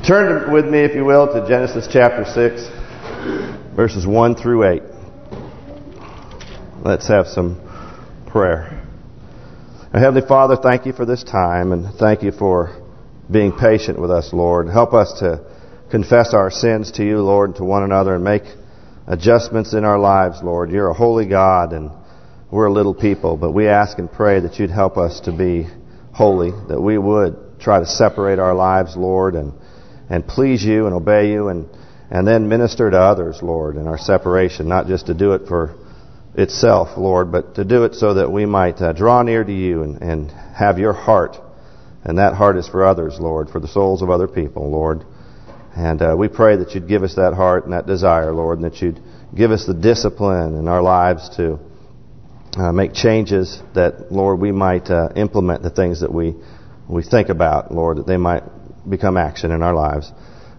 Turn with me, if you will, to Genesis chapter 6, verses 1 through 8. Let's have some prayer. Our Heavenly Father, thank you for this time, and thank you for being patient with us, Lord. Help us to confess our sins to you, Lord, and to one another, and make adjustments in our lives, Lord. You're a holy God, and we're a little people, but we ask and pray that you'd help us to be holy, that we would try to separate our lives, Lord, and and please you and obey you and and then minister to others, Lord, in our separation, not just to do it for itself, Lord, but to do it so that we might uh, draw near to you and, and have your heart. And that heart is for others, Lord, for the souls of other people, Lord. And uh, we pray that you'd give us that heart and that desire, Lord, and that you'd give us the discipline in our lives to uh, make changes that, Lord, we might uh, implement the things that we we think about, Lord, that they might become action in our lives.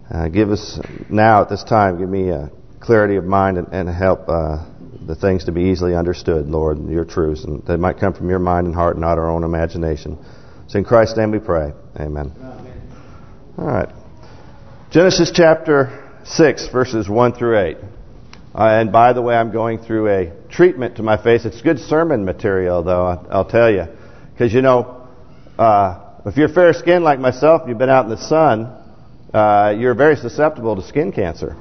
Uh, give us now at this time, give me a clarity of mind and, and help uh, the things to be easily understood, Lord, your truths, and they might come from your mind and heart, not our own imagination. So in Christ's name we pray. Amen. Amen. All right. Genesis chapter 6, verses 1 through 8. Uh, and by the way, I'm going through a treatment to my face. It's good sermon material, though, I'll tell you. Because, you know, uh, if you're fair-skinned like myself, you've been out in the sun, uh, you're very susceptible to skin cancer.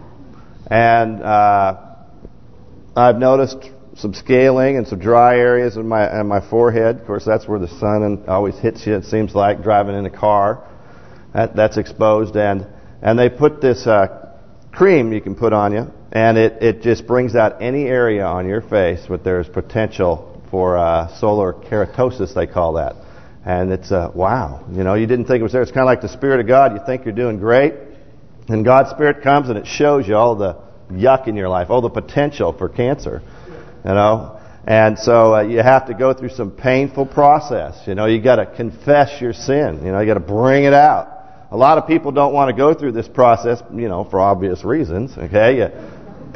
And uh, I've noticed some scaling and some dry areas in my in my forehead. Of course, that's where the sun always hits you. It seems like driving in a car. That that's exposed, and and they put this uh, cream you can put on you, and it it just brings out any area on your face where there's potential for uh, solar keratosis. They call that. And it's, uh, wow, you know, you didn't think it was there. It's kind of like the Spirit of God. You think you're doing great. And God's Spirit comes and it shows you all the yuck in your life, all the potential for cancer, you know. And so uh, you have to go through some painful process. You know, you got to confess your sin. You know, you got to bring it out. A lot of people don't want to go through this process, you know, for obvious reasons. Okay, you,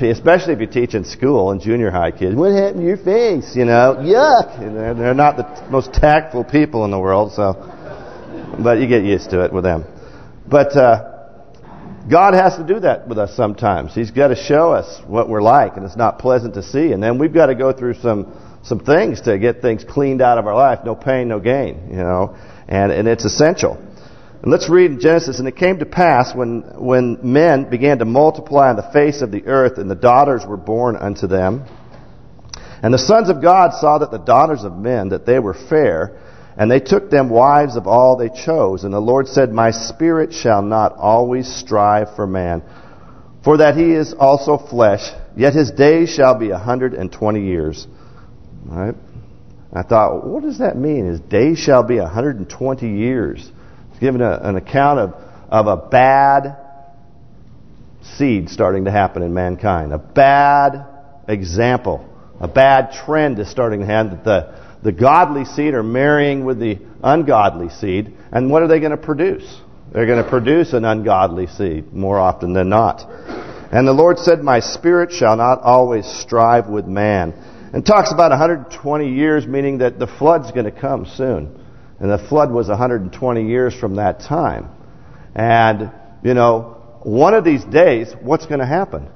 especially if you teach in school and junior high kids. What happened to your face? You know, yuck. And they're, they're not the most tactful people in the world, so. But you get used to it with them. But uh, God has to do that with us sometimes. He's got to show us what we're like, and it's not pleasant to see. And then we've got to go through some some things to get things cleaned out of our life. No pain, no gain. You know, and and it's essential. And let's read in Genesis, and it came to pass when when men began to multiply on the face of the earth, and the daughters were born unto them. And the sons of God saw that the daughters of men, that they were fair, and they took them wives of all they chose. And the Lord said, My spirit shall not always strive for man, for that he is also flesh, yet his days shall be a hundred and twenty years. All right? I thought, what does that mean? His days shall be a hundred and twenty years. Given a, an account of, of a bad seed starting to happen in mankind. A bad example. A bad trend is starting to happen. That the, the godly seed are marrying with the ungodly seed. And what are they going to produce? They're going to produce an ungodly seed more often than not. And the Lord said, My spirit shall not always strive with man. And talks about 120 years, meaning that the flood's going to come soon. And the flood was 120 years from that time. And, you know, one of these days, what's going to happen?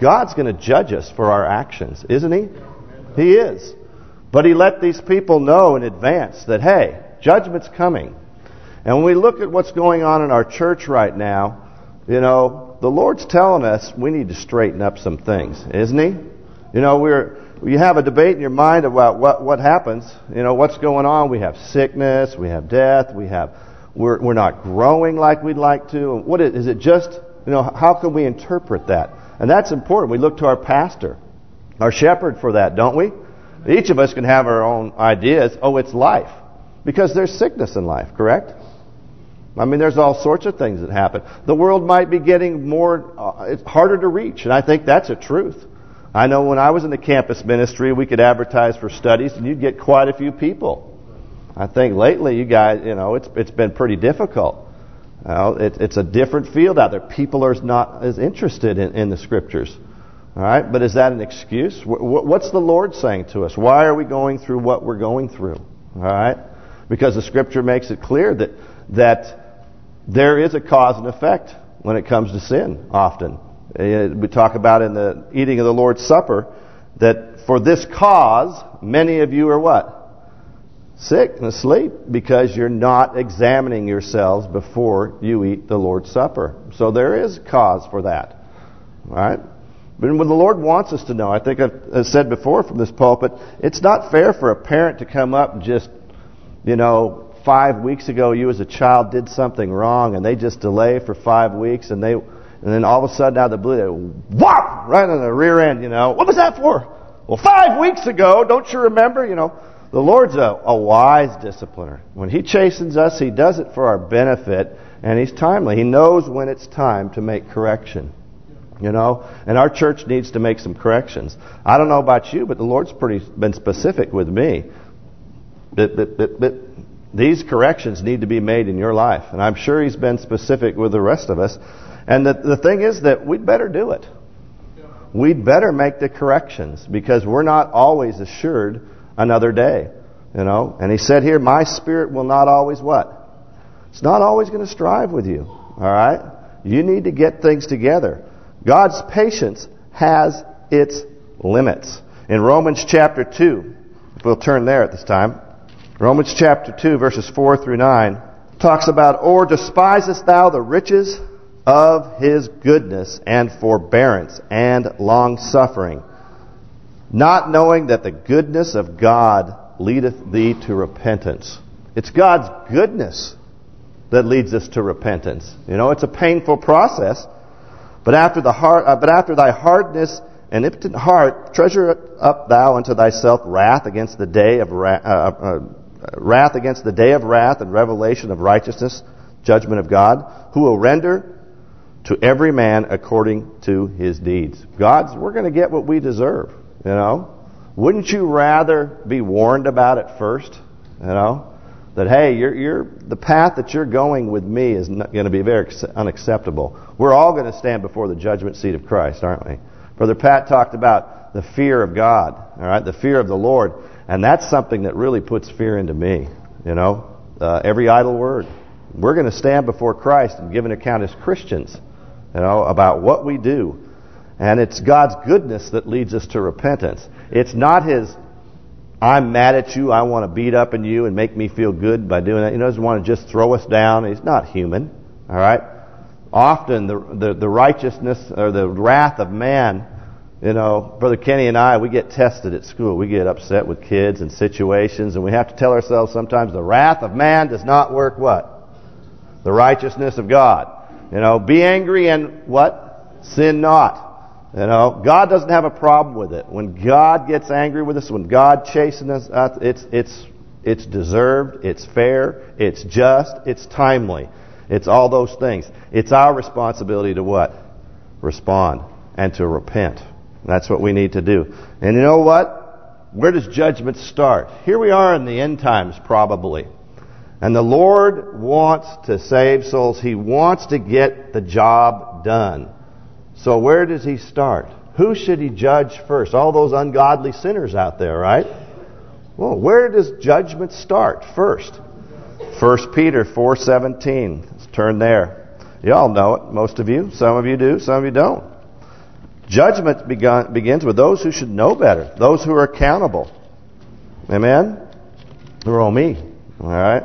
God's going to judge us for our actions, isn't He? He is. But He let these people know in advance that, hey, judgment's coming. And when we look at what's going on in our church right now, you know, the Lord's telling us we need to straighten up some things, isn't He? You know, we're you have a debate in your mind about what what happens. You know what's going on. We have sickness, we have death, we have we're we're not growing like we'd like to. What is, is it? Just you know how can we interpret that? And that's important. We look to our pastor, our shepherd for that, don't we? Each of us can have our own ideas. Oh, it's life because there's sickness in life, correct? I mean, there's all sorts of things that happen. The world might be getting more, uh, it's harder to reach, and I think that's a truth. I know when I was in the campus ministry, we could advertise for studies, and you'd get quite a few people. I think lately, you guys, you know, it's it's been pretty difficult. Well, it, it's a different field out there. People are not as interested in, in the Scriptures. All right, but is that an excuse? What's the Lord saying to us? Why are we going through what we're going through? All right, because the Scripture makes it clear that that there is a cause and effect when it comes to sin often. We talk about in the eating of the Lord's Supper that for this cause, many of you are what? Sick and asleep because you're not examining yourselves before you eat the Lord's Supper. So there is cause for that. All right? But when the Lord wants us to know, I think I've said before from this pulpit, it's not fair for a parent to come up and just, you know, five weeks ago you as a child did something wrong and they just delay for five weeks and they and then all of a sudden out of the blue, they whop right on the rear end, you know. What was that for? Well, five weeks ago, don't you remember? You know, the Lord's a, a wise discipliner. When He chastens us, He does it for our benefit, and He's timely. He knows when it's time to make correction. You know, and our church needs to make some corrections. I don't know about you, but the Lord's pretty been specific with me. That, that, that, that these corrections need to be made in your life. And I'm sure He's been specific with the rest of us. And the, the thing is that we'd better do it. We'd better make the corrections because we're not always assured another day. You know, and he said here, my spirit will not always what? It's not always going to strive with you. All right? You need to get things together. God's patience has its limits. In Romans chapter 2, if we'll turn there at this time, Romans chapter 2, verses 4 through 9, talks about, Or despisest thou the riches of his goodness and forbearance and long-suffering, not knowing that the goodness of God leadeth thee to repentance. It's God's goodness that leads us to repentance. You know, it's a painful process, but after the heart, uh, but after thy hardness and impotent heart, treasure up thou unto thyself wrath against the day of wrath, uh, uh, wrath against the day of wrath and revelation of righteousness, judgment of God, who will render to every man according to his deeds. God's, we're going to get what we deserve, you know. Wouldn't you rather be warned about it first, you know? That, hey, you're, you're the path that you're going with me is going to be very unacceptable. We're all going to stand before the judgment seat of Christ, aren't we? Brother Pat talked about the fear of God, all right, the fear of the Lord. And that's something that really puts fear into me, you know. Uh, every idle word. We're going to stand before Christ and give an account as Christians you know, about what we do. And it's God's goodness that leads us to repentance. It's not His, I'm mad at you, I want to beat up on you and make me feel good by doing that. He doesn't want to just throw us down. He's not human. All right? Often the, the, the righteousness or the wrath of man, you know, Brother Kenny and I, we get tested at school. We get upset with kids and situations, and we have to tell ourselves sometimes the wrath of man does not work what? The righteousness of God. You know, be angry and what? Sin not. You know, God doesn't have a problem with it. When God gets angry with us, when God chastens us, uh, it's it's it's deserved, it's fair, it's just, it's timely. It's all those things. It's our responsibility to what? Respond and to repent. That's what we need to do. And you know what? Where does judgment start? Here we are in the end times, probably. And the Lord wants to save souls. He wants to get the job done. So where does He start? Who should He judge first? All those ungodly sinners out there, right? Well, where does judgment start first? 1 Peter 4.17. Let's turn there. You all know it, most of you. Some of you do, some of you don't. Judgment begun, begins with those who should know better, those who are accountable. Amen? Who are all me. All right?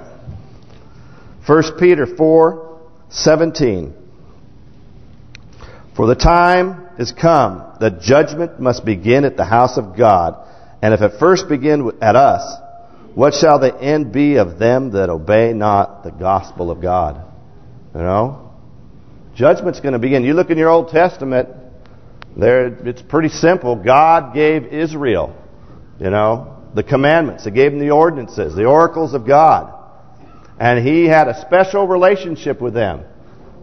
1 Peter 4, 17. For the time is come that judgment must begin at the house of God. And if it first begin at us, what shall the end be of them that obey not the gospel of God? You know? Judgment's going to begin. You look in your Old Testament, there it's pretty simple. God gave Israel, you know, the commandments. He gave them the ordinances, the oracles of God. And he had a special relationship with them.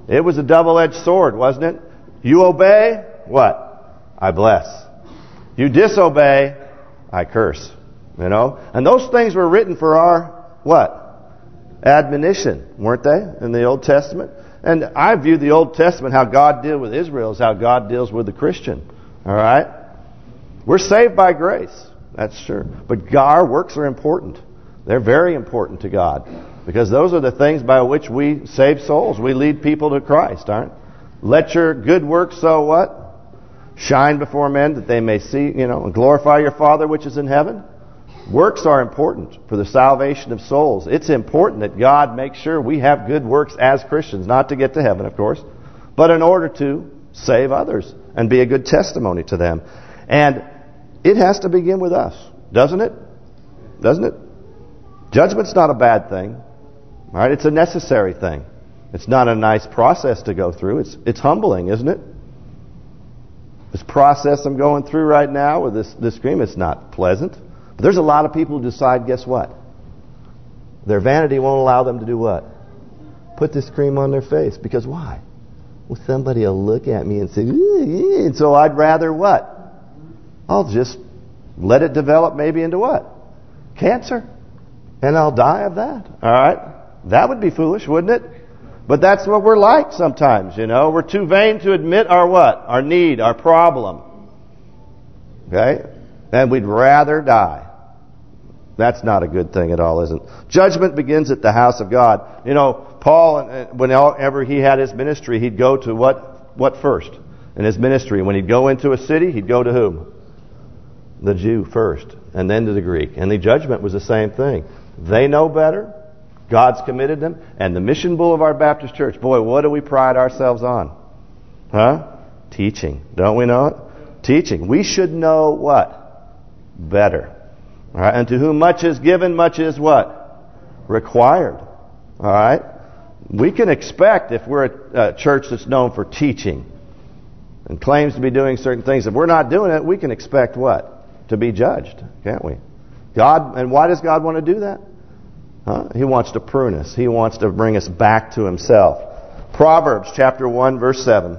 It was a double-edged sword, wasn't it? You obey, what? I bless. You disobey, I curse. You know? And those things were written for our, what? Admonition, weren't they, in the Old Testament? And I view the Old Testament, how God dealt with Israel, is how God deals with the Christian. All right? We're saved by grace. That's sure. But our works are important. They're very important to God. Because those are the things by which we save souls. We lead people to Christ, aren't Let your good works so what? Shine before men that they may see, you know, and glorify your Father which is in heaven. Works are important for the salvation of souls. It's important that God makes sure we have good works as Christians, not to get to heaven, of course, but in order to save others and be a good testimony to them. And it has to begin with us, doesn't it? Doesn't it? Judgment's not a bad thing. Right? It's a necessary thing. It's not a nice process to go through. It's it's humbling, isn't it? This process I'm going through right now with this, this cream, it's not pleasant. But there's a lot of people who decide, guess what? Their vanity won't allow them to do what? Put this cream on their face. Because why? Well, somebody will look at me and say, and so I'd rather what? I'll just let it develop maybe into what? Cancer. And I'll die of that. All right? That would be foolish, wouldn't it? But that's what we're like sometimes, you know. We're too vain to admit our what? Our need, our problem. Okay? And we'd rather die. That's not a good thing at all, isn't it? Judgment begins at the house of God. You know, Paul, uh, whenever he had his ministry, he'd go to what what first in his ministry? When he'd go into a city, he'd go to whom? The Jew first, and then to the Greek. And the judgment was the same thing. They know better. God's committed them. And the Mission Boulevard Baptist Church, boy, what do we pride ourselves on? Huh? Teaching. Don't we know it? Teaching. We should know what? Better. All right? And to whom much is given, much is what? Required. All right? We can expect, if we're a, a church that's known for teaching and claims to be doing certain things, if we're not doing it, we can expect what? To be judged, can't we? God, and why does God want to do that? Huh? He wants to prune us. He wants to bring us back to himself. Proverbs chapter 1 verse 7.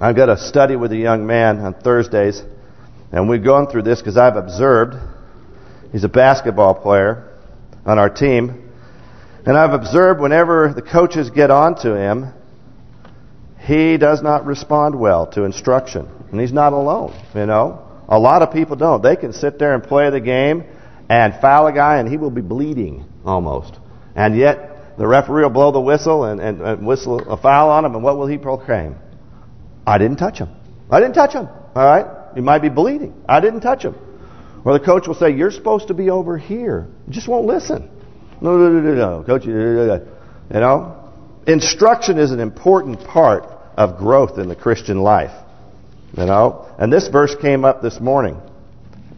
I've got a study with a young man on Thursdays. And we've gone through this because I've observed. He's a basketball player on our team. And I've observed whenever the coaches get on to him, he does not respond well to instruction. And he's not alone, you know. A lot of people don't. They can sit there and play the game and foul a guy and he will be bleeding almost. And yet the referee will blow the whistle and, and, and whistle a foul on him and what will he proclaim? I didn't touch him. I didn't touch him. All right? He might be bleeding. I didn't touch him. Or the coach will say, you're supposed to be over here. You just won't listen. No, no, no, no, no. Coach, you know? Instruction is an important part of growth in the Christian life. You know? And this verse came up this morning.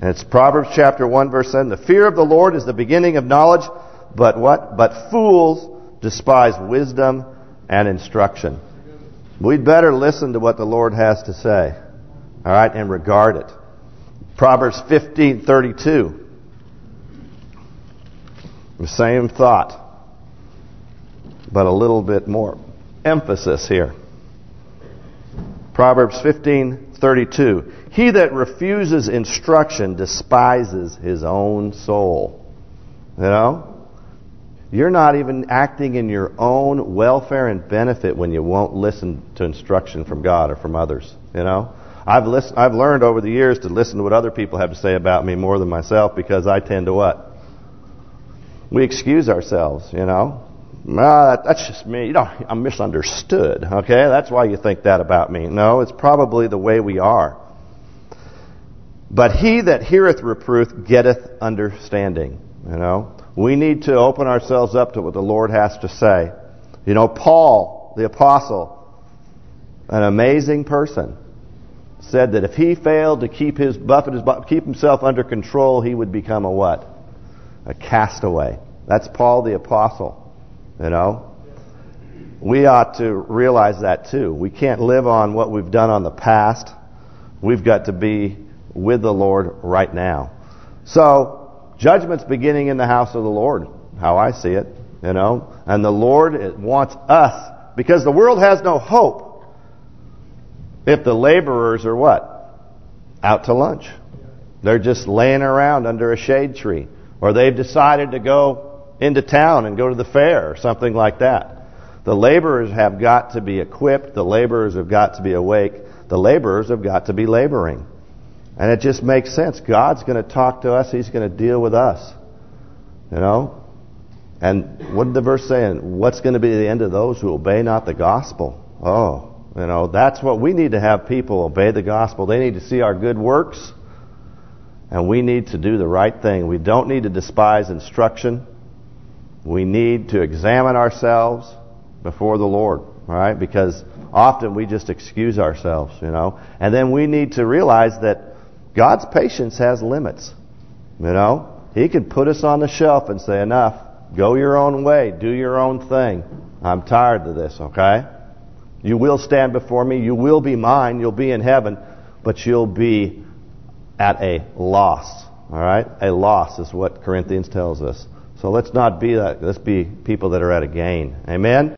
And it's Proverbs chapter 1 verse 7. The fear of the Lord is the beginning of knowledge, but what? But fools despise wisdom and instruction. We'd better listen to what the Lord has to say. All right, and regard it. Proverbs 15:32. The same thought, but a little bit more emphasis here. Proverbs 15:32. He that refuses instruction despises his own soul. You know? You're not even acting in your own welfare and benefit when you won't listen to instruction from God or from others. You know? I've listened, I've learned over the years to listen to what other people have to say about me more than myself because I tend to what? We excuse ourselves, you know. Well, that's just me. You know, I'm misunderstood. Okay, that's why you think that about me. No, it's probably the way we are. But he that heareth reproof getteth understanding. You know, we need to open ourselves up to what the Lord has to say. You know, Paul, the apostle, an amazing person, said that if he failed to keep his buffet his keep himself under control, he would become a what? A castaway. That's Paul the apostle. You know, we ought to realize that too. We can't live on what we've done on the past. We've got to be with the Lord right now. So, judgment's beginning in the house of the Lord, how I see it, you know. And the Lord wants us, because the world has no hope if the laborers are what? Out to lunch. They're just laying around under a shade tree. Or they've decided to go into town and go to the fair or something like that. The laborers have got to be equipped. The laborers have got to be awake. The laborers have got to be laboring. And it just makes sense. God's going to talk to us. He's going to deal with us. You know? And what did the verse say? What's going to be the end of those who obey not the gospel? Oh, you know, that's what we need to have people obey the gospel. They need to see our good works, and we need to do the right thing. We don't need to despise instruction. We need to examine ourselves before the Lord, right? Because often we just excuse ourselves, you know. And then we need to realize that God's patience has limits, you know. He can put us on the shelf and say, enough, go your own way, do your own thing. I'm tired of this, okay? You will stand before me. You will be mine. You'll be in heaven. But you'll be at a loss. All right? A loss is what Corinthians tells us. So let's not be that. Let's be people that are at a gain. Amen?